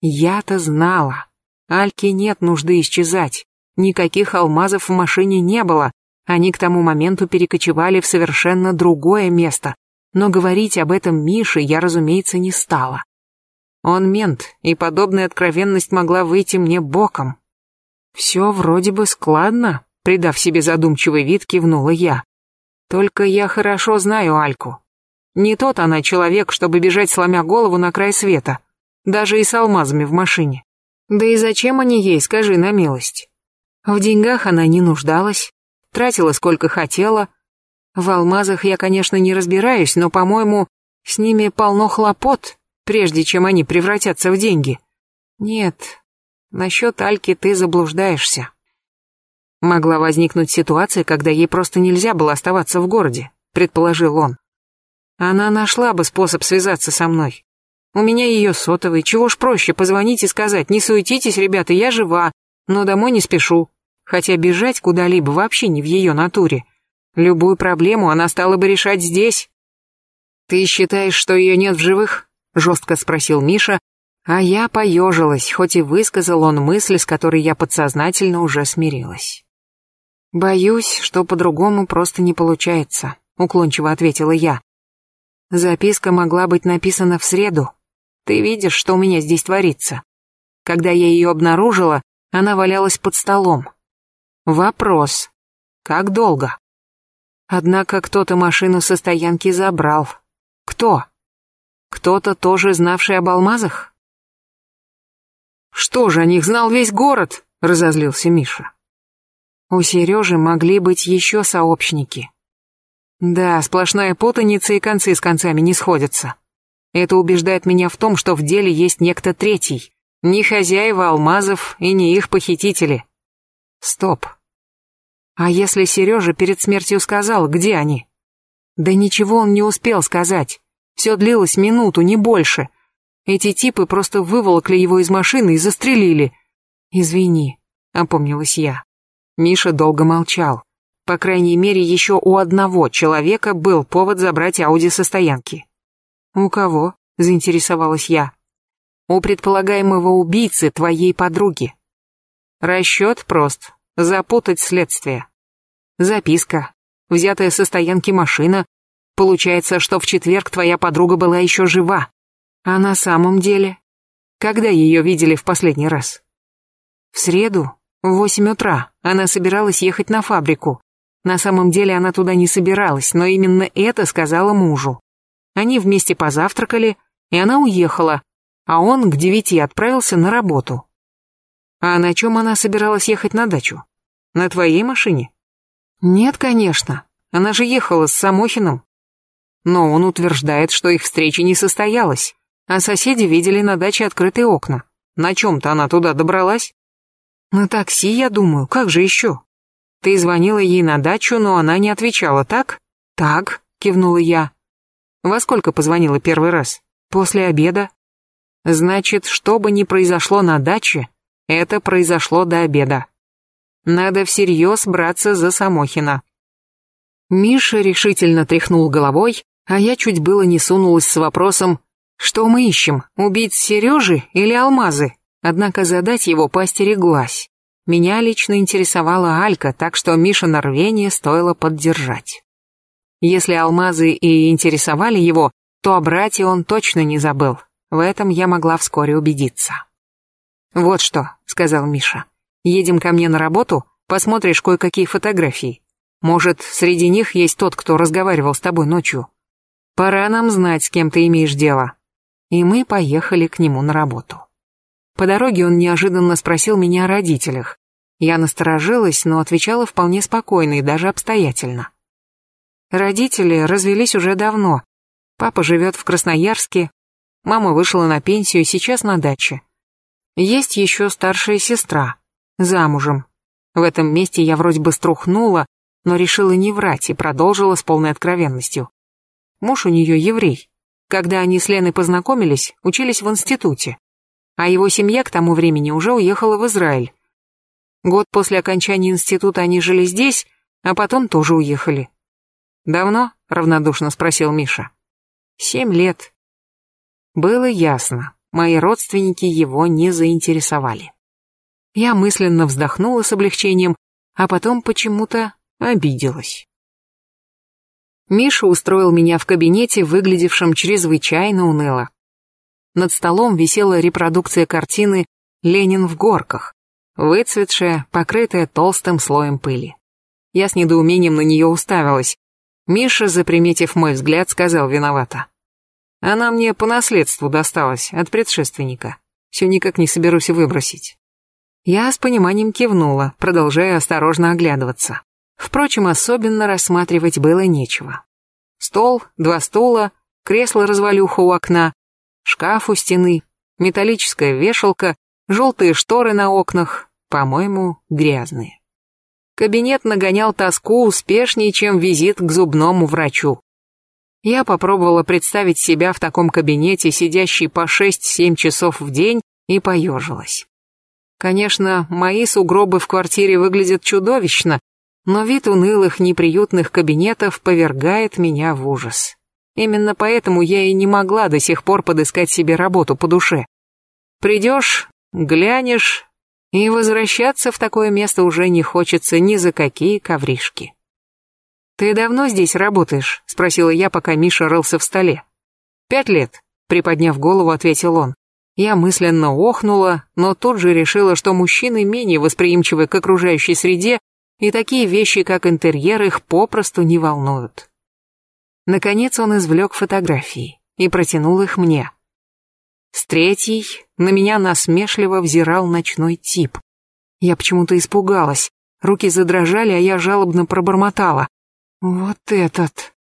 Я-то знала. Альке нет нужды исчезать. Никаких алмазов в машине не было. Они к тому моменту перекочевали в совершенно другое место. Но говорить об этом Мише я, разумеется, не стала. Он мент, и подобная откровенность могла выйти мне боком. Все вроде бы складно, придав себе задумчивый вид, кивнула я. Только я хорошо знаю Альку. Не тот она человек, чтобы бежать сломя голову на край света, даже и с алмазами в машине. Да и зачем они ей, скажи на милость? В деньгах она не нуждалась, тратила сколько хотела. В алмазах я, конечно, не разбираюсь, но, по-моему, с ними полно хлопот, прежде чем они превратятся в деньги. Нет, насчет Альки ты заблуждаешься. Могла возникнуть ситуация, когда ей просто нельзя было оставаться в городе, предположил он. Она нашла бы способ связаться со мной. У меня ее сотовый, чего ж проще позвонить и сказать, не суетитесь, ребята, я жива, но домой не спешу. Хотя бежать куда-либо вообще не в ее натуре. Любую проблему она стала бы решать здесь. «Ты считаешь, что ее нет в живых?» — жестко спросил Миша, а я поежилась, хоть и высказал он мысль, с которой я подсознательно уже смирилась. «Боюсь, что по-другому просто не получается», — уклончиво ответила я. Записка могла быть написана в среду. Ты видишь, что у меня здесь творится. Когда я ее обнаружила, она валялась под столом. Вопрос. Как долго? Однако кто-то машину со стоянки забрал. Кто? Кто-то тоже знавший об алмазах? Что же, о них знал весь город, разозлился Миша. У Сережи могли быть еще сообщники. Да, сплошная путаница и концы с концами не сходятся. Это убеждает меня в том, что в деле есть некто третий. Не хозяева алмазов и не их похитители. Стоп. А если Сережа перед смертью сказал, где они? Да ничего он не успел сказать. Все длилось минуту, не больше. Эти типы просто выволокли его из машины и застрелили. Извини, опомнилась я. Миша долго молчал. По крайней мере, еще у одного человека был повод забрать Ауди со стоянки. «У кого?» – заинтересовалась я. «У предполагаемого убийцы твоей подруги. Расчет прост – запутать следствие. Записка, взятая со стоянки машина. Получается, что в четверг твоя подруга была еще жива. А на самом деле? Когда ее видели в последний раз? В среду, в восемь утра, она собиралась ехать на фабрику. На самом деле она туда не собиралась, но именно это сказала мужу. Они вместе позавтракали, и она уехала, а он к девяти отправился на работу. А на чем она собиралась ехать на дачу? На твоей машине? Нет, конечно. Она же ехала с Самохиным. Но он утверждает, что их встреча не состоялась, а соседи видели на даче открытые окна. На чем-то она туда добралась? На такси, я думаю, как же еще? Ты звонила ей на дачу, но она не отвечала, так? Так, кивнула я. Во сколько позвонила первый раз? После обеда? Значит, что бы ни произошло на даче, это произошло до обеда. Надо всерьез браться за Самохина. Миша решительно тряхнул головой, а я чуть было не сунулась с вопросом, что мы ищем, убить Сережи или алмазы? Однако задать его поостереглась. Меня лично интересовала Алька, так что Миша на рвение стоило поддержать. Если алмазы и интересовали его, то о брате он точно не забыл. В этом я могла вскоре убедиться. «Вот что», — сказал Миша, — «едем ко мне на работу, посмотришь кое-какие фотографии. Может, среди них есть тот, кто разговаривал с тобой ночью. Пора нам знать, с кем ты имеешь дело». И мы поехали к нему на работу. По дороге он неожиданно спросил меня о родителях. Я насторожилась, но отвечала вполне спокойно и даже обстоятельно. Родители развелись уже давно. Папа живет в Красноярске, мама вышла на пенсию, сейчас на даче. Есть еще старшая сестра, замужем. В этом месте я вроде бы струхнула, но решила не врать и продолжила с полной откровенностью. Муж у нее еврей. Когда они с Леной познакомились, учились в институте. А его семья к тому времени уже уехала в Израиль. Год после окончания института они жили здесь, а потом тоже уехали. «Давно?» — равнодушно спросил Миша. «Семь лет». Было ясно, мои родственники его не заинтересовали. Я мысленно вздохнула с облегчением, а потом почему-то обиделась. Миша устроил меня в кабинете, выглядевшем чрезвычайно уныло. Над столом висела репродукция картины «Ленин в горках», выцветшая, покрытая толстым слоем пыли. Я с недоумением на нее уставилась. Миша, заприметив мой взгляд, сказал виновато. Она мне по наследству досталась от предшественника. Все никак не соберусь выбросить. Я с пониманием кивнула, продолжая осторожно оглядываться. Впрочем, особенно рассматривать было нечего. Стол, два стула, кресло-развалюха у окна, шкаф у стены, металлическая вешалка, желтые шторы на окнах, по-моему, грязные. Кабинет нагонял тоску успешнее, чем визит к зубному врачу. Я попробовала представить себя в таком кабинете, сидящей по 6-7 часов в день, и поежилась. Конечно, мои сугробы в квартире выглядят чудовищно, но вид унылых, неприютных кабинетов повергает меня в ужас. Именно поэтому я и не могла до сих пор подыскать себе работу по душе. Придешь, глянешь, и возвращаться в такое место уже не хочется ни за какие ковришки. «Ты давно здесь работаешь?» — спросила я, пока Миша рылся в столе. «Пять лет», — приподняв голову, ответил он. Я мысленно охнула, но тут же решила, что мужчины менее восприимчивы к окружающей среде, и такие вещи, как интерьер, их попросту не волнуют. Наконец он извлек фотографии и протянул их мне. С третьей на меня насмешливо взирал ночной тип. Я почему-то испугалась. Руки задрожали, а я жалобно пробормотала. «Вот этот...»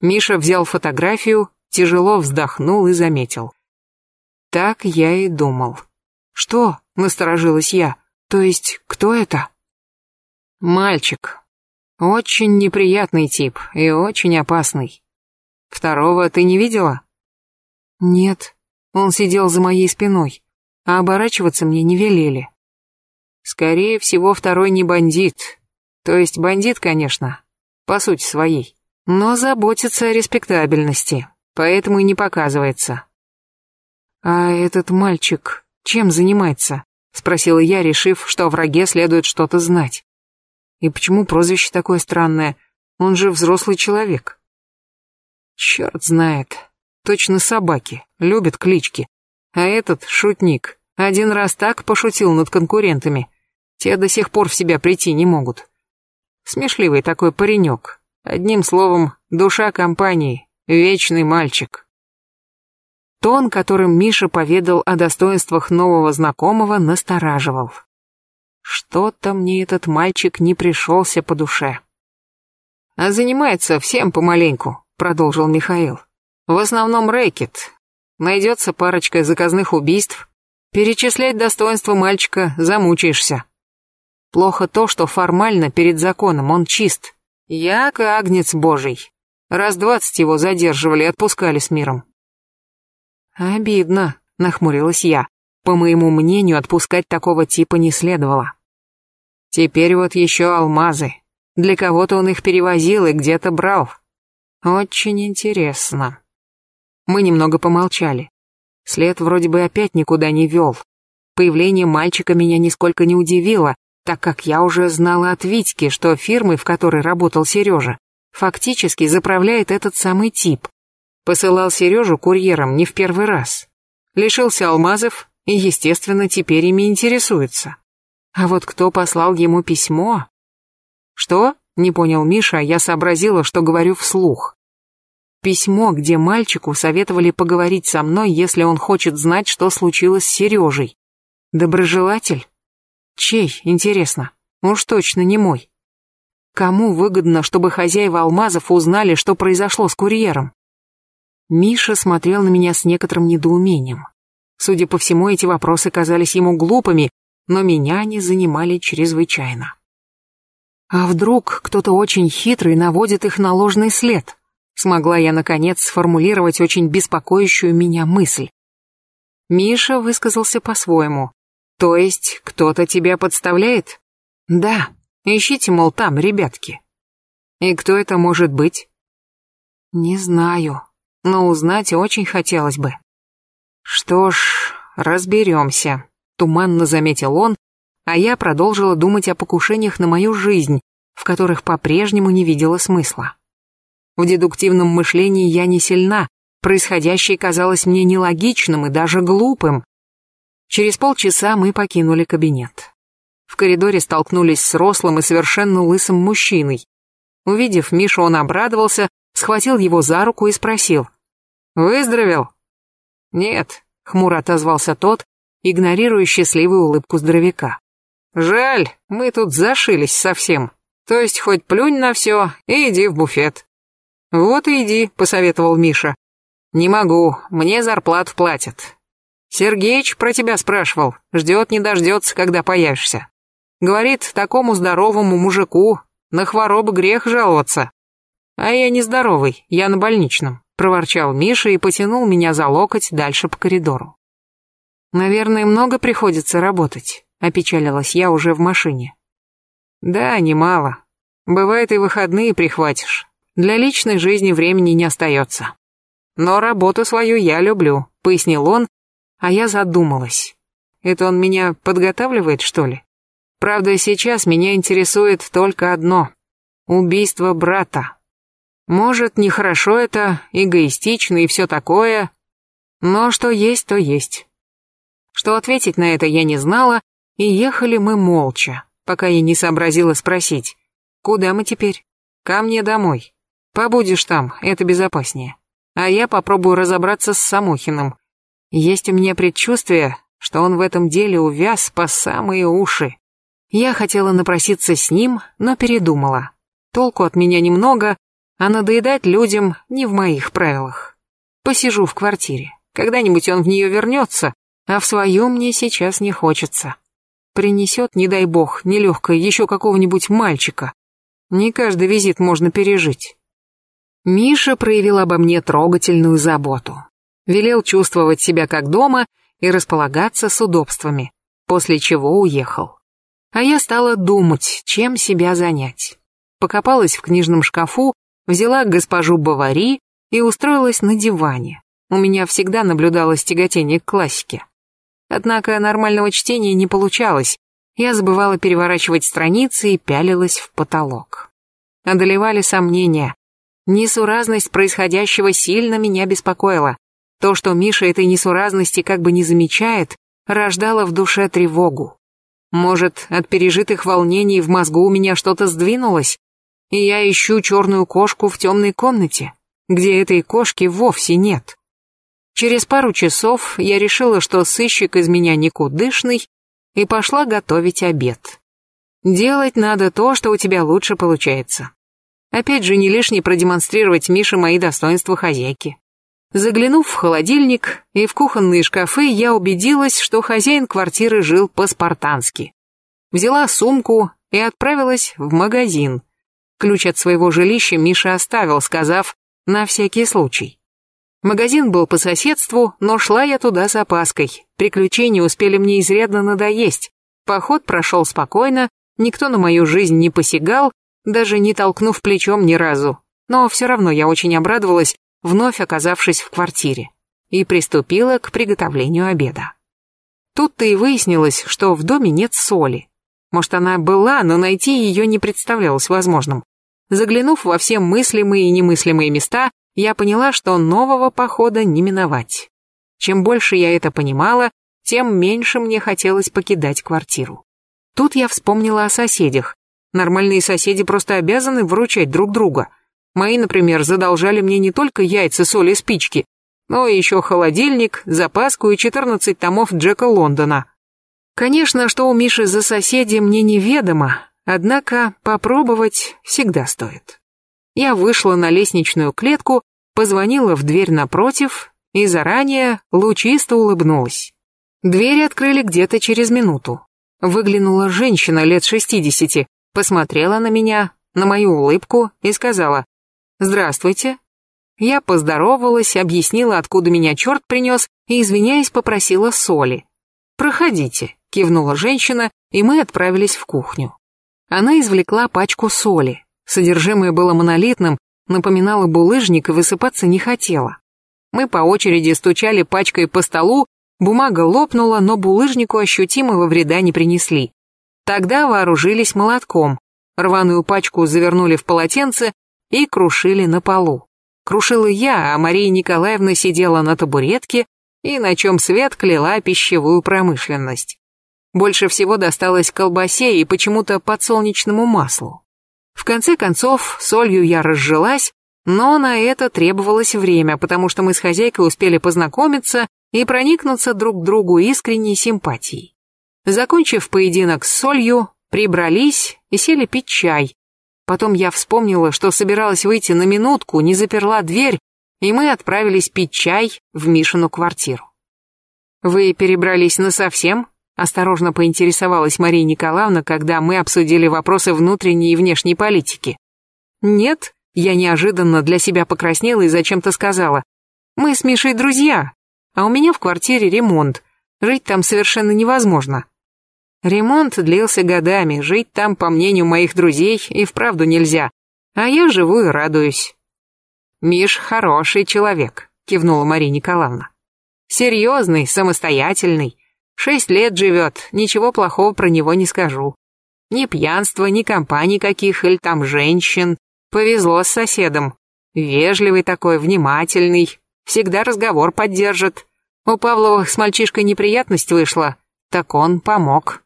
Миша взял фотографию, тяжело вздохнул и заметил. Так я и думал. «Что?» — насторожилась я. «То есть, кто это?» «Мальчик. Очень неприятный тип и очень опасный. Второго ты не видела?» «Нет», он сидел за моей спиной, а оборачиваться мне не велели. Скорее всего, второй не бандит. То есть бандит, конечно, по сути своей, но заботится о респектабельности, поэтому и не показывается. «А этот мальчик чем занимается?» — спросила я, решив, что о враге следует что-то знать. «И почему прозвище такое странное? Он же взрослый человек». «Черт знает», Точно собаки, любят клички. А этот шутник один раз так пошутил над конкурентами. Те до сих пор в себя прийти не могут. Смешливый такой паренек. Одним словом, душа компании, вечный мальчик. Тон, которым Миша поведал о достоинствах нового знакомого, настораживал. Что-то мне этот мальчик не пришелся по душе. А занимается всем помаленьку, продолжил Михаил. В основном рэкет. Найдется парочка заказных убийств. Перечислять достоинства мальчика замучаешься. Плохо то, что формально перед законом он чист. Як агнец божий. Раз двадцать его задерживали и отпускали с миром. Обидно, нахмурилась я. По моему мнению, отпускать такого типа не следовало. Теперь вот еще алмазы. Для кого-то он их перевозил и где-то брал. Очень интересно. Мы немного помолчали. След вроде бы опять никуда не вел. Появление мальчика меня нисколько не удивило, так как я уже знала от Витьки, что фирмой, в которой работал Сережа, фактически заправляет этот самый тип. Посылал Сережу курьером не в первый раз. Лишился алмазов и, естественно, теперь ими интересуется. А вот кто послал ему письмо? Что? Не понял Миша, а я сообразила, что говорю вслух. Письмо, где мальчику советовали поговорить со мной, если он хочет знать, что случилось с Сережей. Доброжелатель? Чей, интересно? Уж точно не мой. Кому выгодно, чтобы хозяева алмазов узнали, что произошло с курьером? Миша смотрел на меня с некоторым недоумением. Судя по всему, эти вопросы казались ему глупыми, но меня они занимали чрезвычайно. А вдруг кто-то очень хитрый наводит их на ложный след? Смогла я, наконец, сформулировать очень беспокоящую меня мысль. Миша высказался по-своему. То есть кто-то тебя подставляет? Да. Ищите, мол, там, ребятки. И кто это может быть? Не знаю, но узнать очень хотелось бы. Что ж, разберемся, туманно заметил он, а я продолжила думать о покушениях на мою жизнь, в которых по-прежнему не видела смысла. В дедуктивном мышлении я не сильна, происходящее казалось мне нелогичным и даже глупым, Через полчаса мы покинули кабинет. В коридоре столкнулись с рослым и совершенно лысым мужчиной. Увидев Мишу, он обрадовался, схватил его за руку и спросил. «Выздоровел?» «Нет», — хмуро отозвался тот, игнорируя счастливую улыбку здоровяка. «Жаль, мы тут зашились совсем. То есть хоть плюнь на все и иди в буфет». «Вот и иди», — посоветовал Миша. «Не могу, мне зарплату платят. Сергеич про тебя спрашивал, ждет не дождется, когда появишься. Говорит, такому здоровому мужику на хворобы грех жаловаться. А я не здоровый, я на больничном, проворчал Миша и потянул меня за локоть дальше по коридору. Наверное, много приходится работать, опечалилась я уже в машине. Да, немало. Бывает и выходные прихватишь. Для личной жизни времени не остается. Но работу свою я люблю, пояснил он а я задумалась. Это он меня подготавливает, что ли? Правда, сейчас меня интересует только одно — убийство брата. Может, нехорошо это, эгоистично и все такое, но что есть, то есть. Что ответить на это я не знала, и ехали мы молча, пока я не сообразила спросить, куда мы теперь? Ко мне домой. Побудешь там, это безопаснее. А я попробую разобраться с Самохиным. Есть у меня предчувствие, что он в этом деле увяз по самые уши. Я хотела напроситься с ним, но передумала. Толку от меня немного, а надоедать людям не в моих правилах. Посижу в квартире. Когда-нибудь он в нее вернется, а в свою мне сейчас не хочется. Принесет, не дай бог, нелегкое еще какого-нибудь мальчика. Не каждый визит можно пережить. Миша проявил обо мне трогательную заботу велел чувствовать себя как дома и располагаться с удобствами, после чего уехал. А я стала думать, чем себя занять. Покопалась в книжном шкафу, взяла госпожу Бавари и устроилась на диване. У меня всегда наблюдалось тяготение к классике. Однако нормального чтения не получалось. Я забывала переворачивать страницы и пялилась в потолок. Одолевали сомнения. Несуразность происходящего сильно меня беспокоила. То, что Миша этой несуразности как бы не замечает, рождало в душе тревогу. Может, от пережитых волнений в мозгу у меня что-то сдвинулось, и я ищу черную кошку в темной комнате, где этой кошки вовсе нет. Через пару часов я решила, что сыщик из меня никудышный, и пошла готовить обед. Делать надо то, что у тебя лучше получается. Опять же, не лишне продемонстрировать Мише мои достоинства хозяйки. Заглянув в холодильник и в кухонные шкафы, я убедилась, что хозяин квартиры жил по-спартански. Взяла сумку и отправилась в магазин. Ключ от своего жилища Миша оставил, сказав «на всякий случай». Магазин был по соседству, но шла я туда с опаской. Приключения успели мне изрядно надоесть. Поход прошел спокойно, никто на мою жизнь не посягал, даже не толкнув плечом ни разу. Но все равно я очень обрадовалась, вновь оказавшись в квартире, и приступила к приготовлению обеда. Тут-то и выяснилось, что в доме нет соли. Может, она была, но найти ее не представлялось возможным. Заглянув во все мыслимые и немыслимые места, я поняла, что нового похода не миновать. Чем больше я это понимала, тем меньше мне хотелось покидать квартиру. Тут я вспомнила о соседях. Нормальные соседи просто обязаны выручать друг друга. Мои, например, задолжали мне не только яйца, соль и спички, но еще холодильник, запаску и 14 томов Джека Лондона. Конечно, что у Миши за соседи мне неведомо, однако попробовать всегда стоит. Я вышла на лестничную клетку, позвонила в дверь напротив и заранее лучисто улыбнулась. Двери открыли где-то через минуту. Выглянула женщина лет шестидесяти, посмотрела на меня, на мою улыбку и сказала «Здравствуйте». Я поздоровалась, объяснила, откуда меня черт принес, и, извиняясь, попросила соли. «Проходите», — кивнула женщина, и мы отправились в кухню. Она извлекла пачку соли. Содержимое было монолитным, напоминало булыжник и высыпаться не хотела. Мы по очереди стучали пачкой по столу, бумага лопнула, но булыжнику ощутимого вреда не принесли. Тогда вооружились молотком, рваную пачку завернули в полотенце и крушили на полу. Крушила я, а Мария Николаевна сидела на табуретке и на чем свет кляла пищевую промышленность. Больше всего досталось колбасе и почему-то подсолнечному маслу. В конце концов, солью я разжилась, но на это требовалось время, потому что мы с хозяйкой успели познакомиться и проникнуться друг к другу искренней симпатией. Закончив поединок с солью, прибрались и сели пить чай. Потом я вспомнила, что собиралась выйти на минутку, не заперла дверь, и мы отправились пить чай в Мишину квартиру. «Вы перебрались насовсем?» — осторожно поинтересовалась Мария Николаевна, когда мы обсудили вопросы внутренней и внешней политики. «Нет», — я неожиданно для себя покраснела и зачем-то сказала. «Мы с Мишей друзья, а у меня в квартире ремонт. Жить там совершенно невозможно. Ремонт длился годами, жить там, по мнению моих друзей, и вправду нельзя. А я живу и радуюсь. «Миш хороший человек», — кивнула Мария Николаевна. «Серьезный, самостоятельный. Шесть лет живет, ничего плохого про него не скажу. Ни пьянства, ни компаний каких, или там женщин. Повезло с соседом. Вежливый такой, внимательный, всегда разговор поддержит. У Павловых с мальчишкой неприятность вышла, так он помог».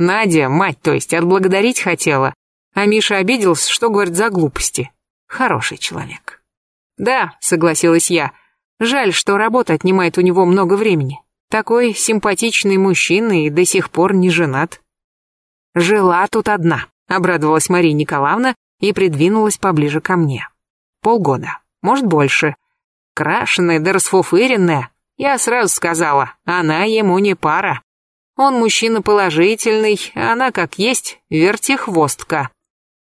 Надя, мать то есть, отблагодарить хотела. А Миша обиделся, что, говорит, за глупости. Хороший человек. Да, согласилась я. Жаль, что работа отнимает у него много времени. Такой симпатичный мужчина и до сих пор не женат. Жила тут одна, обрадовалась Мария Николаевна и придвинулась поближе ко мне. Полгода, может больше. Крашеная да расфуфыренная. Я сразу сказала, она ему не пара. Он мужчина положительный, она, как есть, вертихвостка.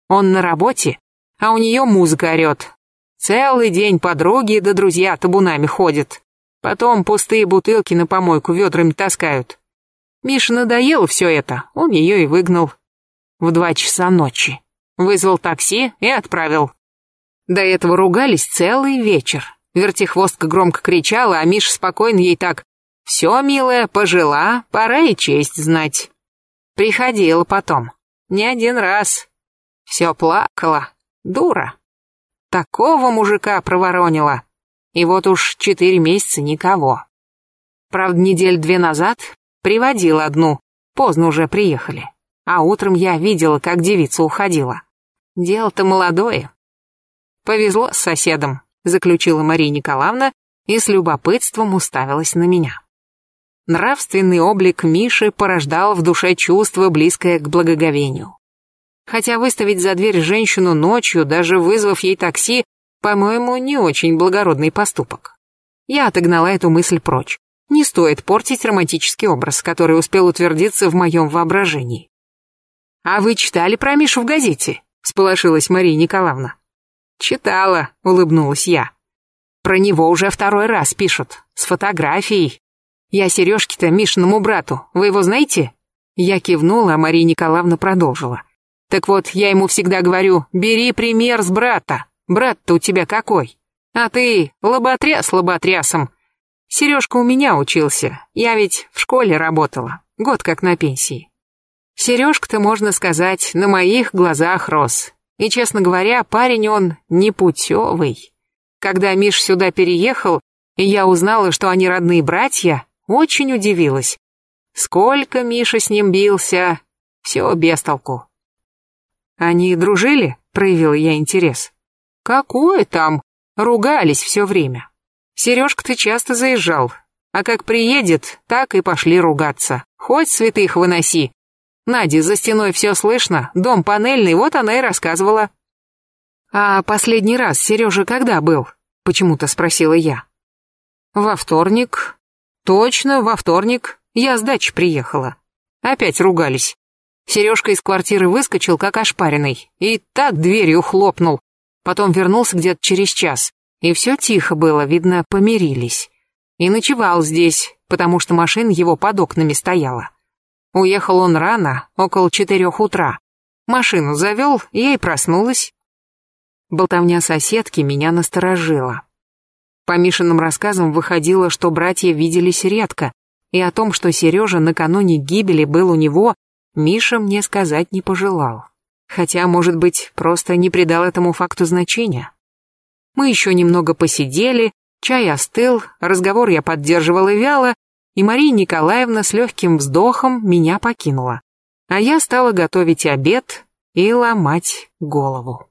Он на работе, а у нее музыка орет. Целый день подруги да друзья табунами ходят. Потом пустые бутылки на помойку ведрами таскают. Мише надоело все это, он ее и выгнал. В два часа ночи. Вызвал такси и отправил. До этого ругались целый вечер. Вертихвостка громко кричала, а Миша спокойно ей так все, милая, пожила, пора и честь знать. Приходила потом. Не один раз. Все плакала. Дура. Такого мужика проворонила. И вот уж четыре месяца никого. Правда, недель две назад приводила одну. Поздно уже приехали. А утром я видела, как девица уходила. Дело-то молодое. Повезло с соседом, заключила Мария Николаевна и с любопытством уставилась на меня. Нравственный облик Миши порождал в душе чувство, близкое к благоговению. Хотя выставить за дверь женщину ночью, даже вызвав ей такси, по-моему, не очень благородный поступок. Я отогнала эту мысль прочь. Не стоит портить романтический образ, который успел утвердиться в моем воображении. «А вы читали про Мишу в газете?» — сполошилась Мария Николаевна. «Читала», — улыбнулась я. «Про него уже второй раз пишут, с фотографией, я сережки-то Мишиному брату, вы его знаете?» Я кивнула, а Мария Николаевна продолжила. Так вот, я ему всегда говорю, бери пример с брата. Брат-то у тебя какой? А ты лоботряс лоботрясом. Сережка у меня учился, я ведь в школе работала, год как на пенсии. Сережка-то, можно сказать, на моих глазах рос. И, честно говоря, парень он непутевый. Когда Миш сюда переехал, и я узнала, что они родные братья, очень удивилась. Сколько Миша с ним бился, все без толку. Они дружили? Проявила я интерес. Какое там? Ругались все время. Сережка-то часто заезжал, а как приедет, так и пошли ругаться. Хоть святых выноси. Наде за стеной все слышно, дом панельный, вот она и рассказывала. А последний раз Сережа когда был? Почему-то спросила я. Во вторник. Точно, во вторник. Я с дачи приехала. Опять ругались. Сережка из квартиры выскочил, как ошпаренный, и так дверью хлопнул. Потом вернулся где-то через час. И все тихо было, видно, помирились. И ночевал здесь, потому что машина его под окнами стояла. Уехал он рано, около четырех утра. Машину завел, я и проснулась. Болтовня соседки меня насторожила. По Мишиным рассказам выходило, что братья виделись редко, и о том, что Сережа накануне гибели был у него, Миша мне сказать не пожелал. Хотя, может быть, просто не придал этому факту значения. Мы еще немного посидели, чай остыл, разговор я поддерживала вяло, и Мария Николаевна с легким вздохом меня покинула. А я стала готовить обед и ломать голову.